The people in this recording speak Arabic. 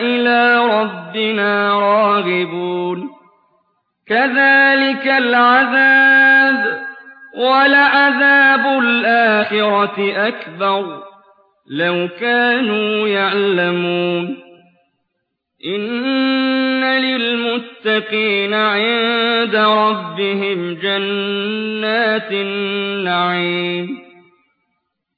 إِلَىٰ رَبِّنَا رَاغِبُونَ كَذَٰلِكَ الْعَذَابُ وَلَعَذَابُ الْآخِرَةِ أَكْبَرُ ۚ لَوْ كَانُوا يَعْلَمُونَ إِنَّ لِلْمُتَّقِينَ عِندَ رَبِّهِمْ جَنَّاتِ النَّعِيمِ